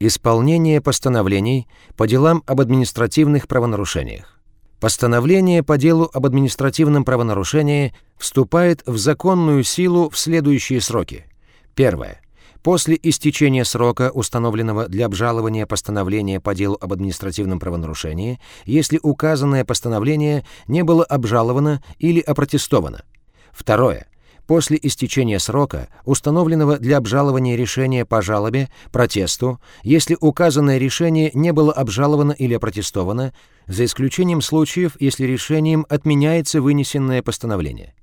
Исполнение постановлений по делам об административных правонарушениях. Постановление по делу об административном правонарушении вступает в законную силу в следующие сроки. Первое. После истечения срока, установленного для обжалования постановления по делу об административном правонарушении, если указанное постановление не было обжаловано или опротестовано. Второе после истечения срока, установленного для обжалования решения по жалобе, протесту, если указанное решение не было обжаловано или опротестовано, за исключением случаев, если решением отменяется вынесенное постановление.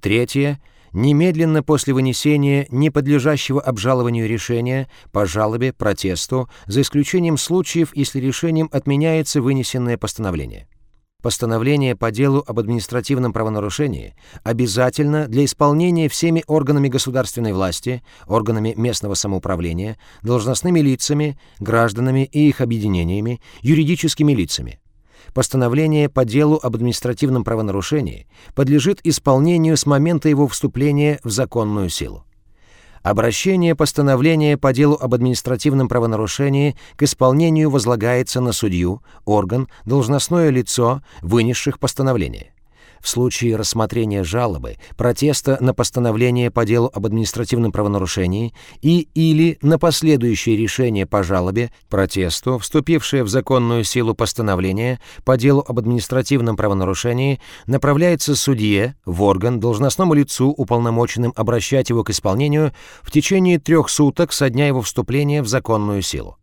Третье немедленно после вынесения не подлежащего обжалованию решения по жалобе, протесту, за исключением случаев, если решением отменяется вынесенное постановление. Постановление по делу об административном правонарушении обязательно для исполнения всеми органами государственной власти, органами местного самоуправления, должностными лицами, гражданами и их объединениями, юридическими лицами. Постановление по делу об административном правонарушении подлежит исполнению с момента его вступления в законную силу. Обращение постановления по делу об административном правонарушении к исполнению возлагается на судью, орган, должностное лицо, вынесших постановление в случае рассмотрения жалобы, протеста на постановление по делу об административном правонарушении и или на последующее решение по жалобе, протесту, вступившее в законную силу постановление по делу об административном правонарушении, направляется судье, в орган, должностному лицу, уполномоченным обращать его к исполнению в течение трех суток со дня его вступления в законную силу.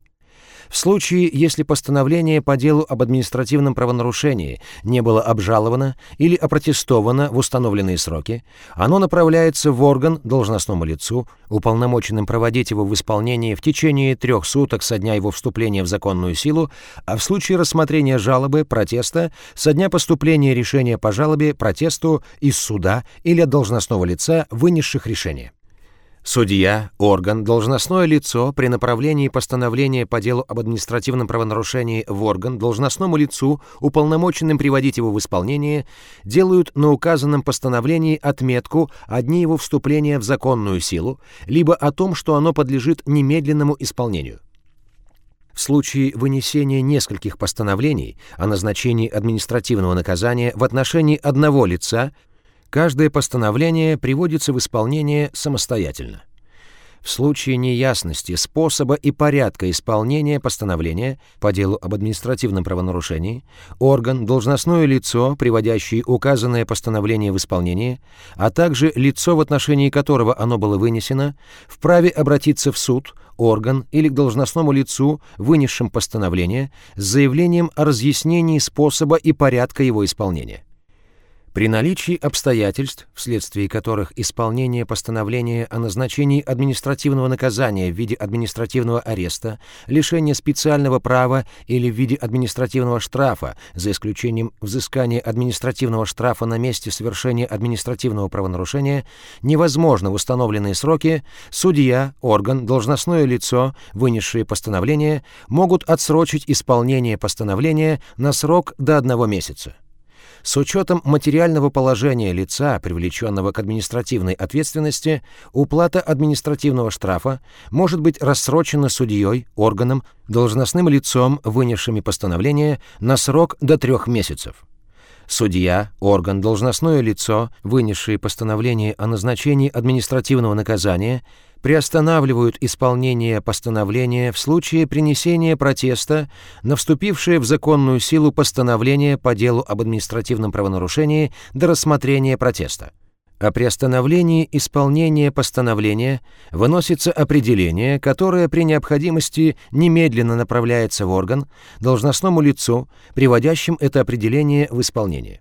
В случае, если постановление по делу об административном правонарушении не было обжаловано или опротестовано в установленные сроки, оно направляется в орган должностному лицу, уполномоченным проводить его в исполнении в течение трех суток со дня его вступления в законную силу, а в случае рассмотрения жалобы, протеста, со дня поступления решения по жалобе, протесту из суда или от должностного лица, вынесших решение. Судья, орган, должностное лицо при направлении постановления по делу об административном правонарушении в орган должностному лицу, уполномоченным приводить его в исполнение, делают на указанном постановлении отметку о дне его вступления в законную силу, либо о том, что оно подлежит немедленному исполнению. В случае вынесения нескольких постановлений о назначении административного наказания в отношении одного лица Каждое постановление приводится в исполнение самостоятельно. В случае неясности способа и порядка исполнения постановления по делу об административном правонарушении, орган, должностное лицо, приводящее указанное постановление в исполнение, а также лицо, в отношении которого оно было вынесено, вправе обратиться в суд, орган или к должностному лицу, вынесшим постановление, с заявлением о разъяснении способа и порядка его исполнения. При наличии обстоятельств, вследствие которых исполнение постановления о назначении административного наказания в виде административного ареста, лишения специального права или в виде административного штрафа, за исключением взыскания административного штрафа на месте совершения административного правонарушения, невозможно в установленные сроки, судья, орган, должностное лицо, вынесшие постановление, могут отсрочить исполнение постановления на срок до одного месяца. С учетом материального положения лица, привлеченного к административной ответственности, уплата административного штрафа может быть рассрочена судьей, органом, должностным лицом, вынесшими постановление, на срок до трех месяцев. Судья, орган, должностное лицо, вынесшие постановление о назначении административного наказания, приостанавливают исполнение постановления в случае принесения протеста на вступившее в законную силу постановление по делу об административном правонарушении до рассмотрения протеста. О приостановлении исполнения постановления выносится определение, которое при необходимости немедленно направляется в орган, должностному лицу, приводящим это определение в исполнение.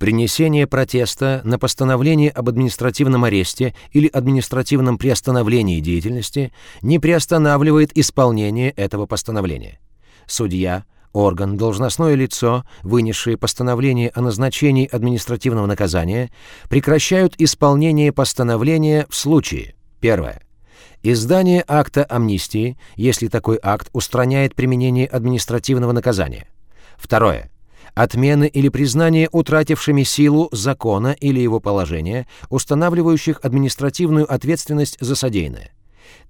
Принесение протеста на постановление об административном аресте или административном приостановлении деятельности не приостанавливает исполнение этого постановления. Судья, орган, должностное лицо, вынесшие постановление о назначении административного наказания, прекращают исполнение постановления в случае Первое. Издание акта амнистии, если такой акт устраняет применение административного наказания. Второе отмены или признание утратившими силу закона или его положения, устанавливающих административную ответственность за содеянное.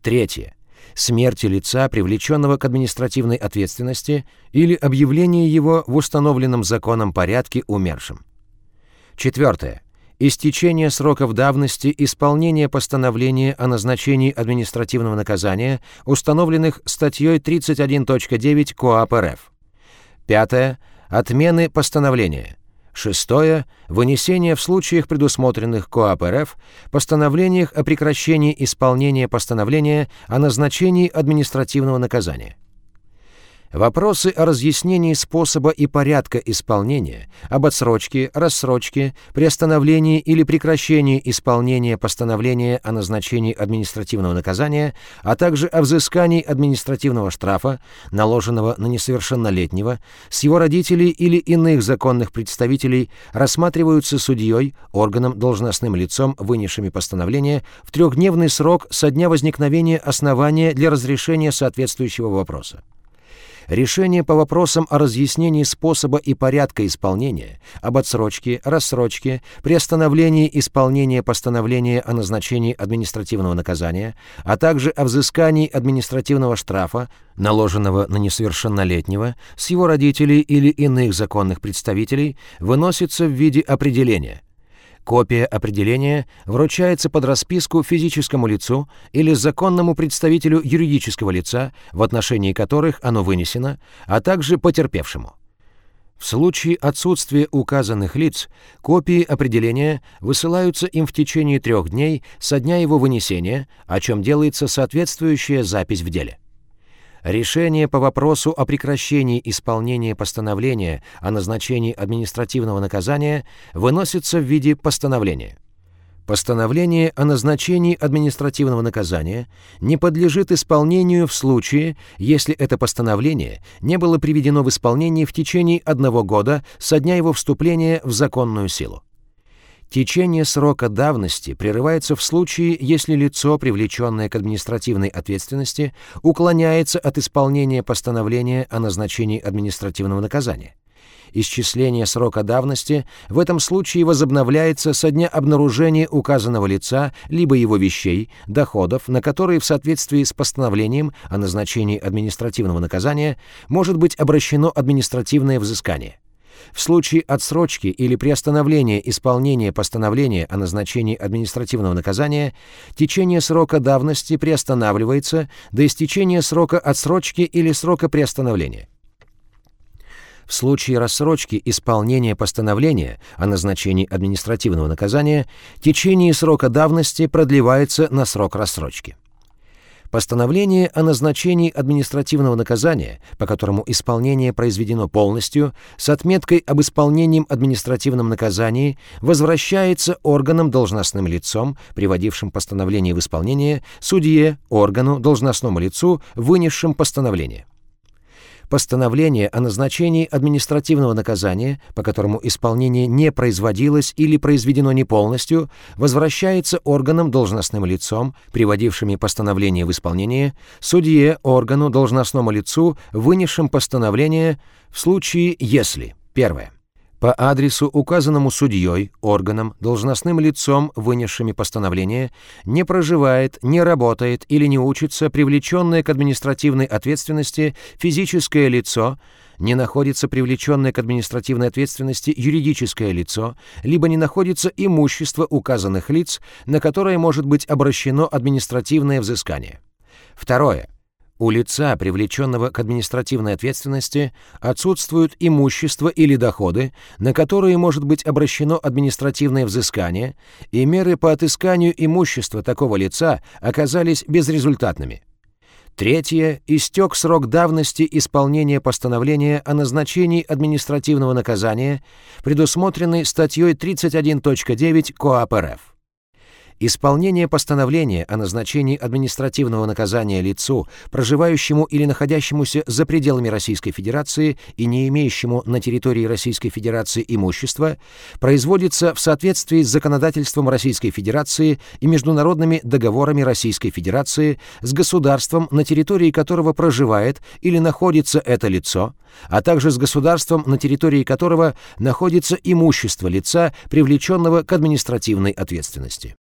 Третье. смерти лица, привлеченного к административной ответственности, или объявления его в установленном законом порядке умершим. Четвертое. Истечение сроков давности исполнения постановления о назначении административного наказания, установленных статьей 31.9 КоАП РФ. Пятое. Отмены постановления. Шестое. Вынесение в случаях, предусмотренных КоАП РФ, постановлениях о прекращении исполнения постановления о назначении административного наказания. Вопросы о разъяснении способа и порядка исполнения, об отсрочке, рассрочке, приостановлении или прекращении исполнения постановления о назначении административного наказания, а также о взыскании административного штрафа, наложенного на несовершеннолетнего, с его родителей или иных законных представителей, рассматриваются судьей, органом, должностным лицом, вынесшими постановление, в трехдневный срок со дня возникновения основания для разрешения соответствующего вопроса. Решение по вопросам о разъяснении способа и порядка исполнения, об отсрочке, рассрочке, приостановлении исполнения постановления о назначении административного наказания, а также о взыскании административного штрафа, наложенного на несовершеннолетнего, с его родителей или иных законных представителей, выносится в виде определения – Копия определения вручается под расписку физическому лицу или законному представителю юридического лица, в отношении которых оно вынесено, а также потерпевшему. В случае отсутствия указанных лиц копии определения высылаются им в течение трех дней со дня его вынесения, о чем делается соответствующая запись в деле. Решение по вопросу о прекращении исполнения постановления о назначении административного наказания выносится в виде постановления. Постановление о назначении административного наказания не подлежит исполнению в случае, если это постановление не было приведено в исполнение в течение одного года со дня его вступления в законную силу. Течение срока давности прерывается в случае, если лицо, привлеченное к административной ответственности, уклоняется от исполнения постановления о назначении административного наказания. Исчисление срока давности в этом случае возобновляется со дня обнаружения указанного лица либо его вещей, доходов, на которые в соответствии с постановлением о назначении административного наказания может быть обращено административное взыскание. В случае отсрочки или приостановления исполнения постановления о назначении административного наказания течение срока давности приостанавливается до истечения срока отсрочки или срока приостановления. В случае рассрочки исполнения постановления о назначении административного наказания течение срока давности продлевается на срок рассрочки. Постановление о назначении административного наказания, по которому исполнение произведено полностью, с отметкой об исполнении административном наказании, возвращается органам должностным лицом, приводившим постановление в исполнение, судье, органу, должностному лицу, вынесшим постановление. Постановление о назначении административного наказания, по которому исполнение не производилось или произведено не полностью, возвращается органам должностным лицом, приводившими постановление в исполнение, судье, органу, должностному лицу, вынесшим постановление в случае, если Первое по адресу, указанному судьей, органом, должностным лицом, вынесшими постановление, не проживает, не работает или не учится привлеченное к административной ответственности физическое лицо, не находится привлеченное к административной ответственности юридическое лицо, либо не находится имущество указанных лиц, на которое может быть обращено административное взыскание. Второе. У лица, привлеченного к административной ответственности, отсутствуют имущество или доходы, на которые может быть обращено административное взыскание, и меры по отысканию имущества такого лица оказались безрезультатными. Третье. Истек срок давности исполнения постановления о назначении административного наказания, предусмотренный статьей 31.9 КоАП РФ. Исполнение постановления о назначении административного наказания лицу, проживающему или находящемуся за пределами Российской Федерации и не имеющему на территории Российской Федерации имущества, производится в соответствии с законодательством Российской Федерации и международными договорами Российской Федерации с государством, на территории которого проживает или находится это лицо, а также с государством, на территории которого находится имущество лица, привлеченного к административной ответственности.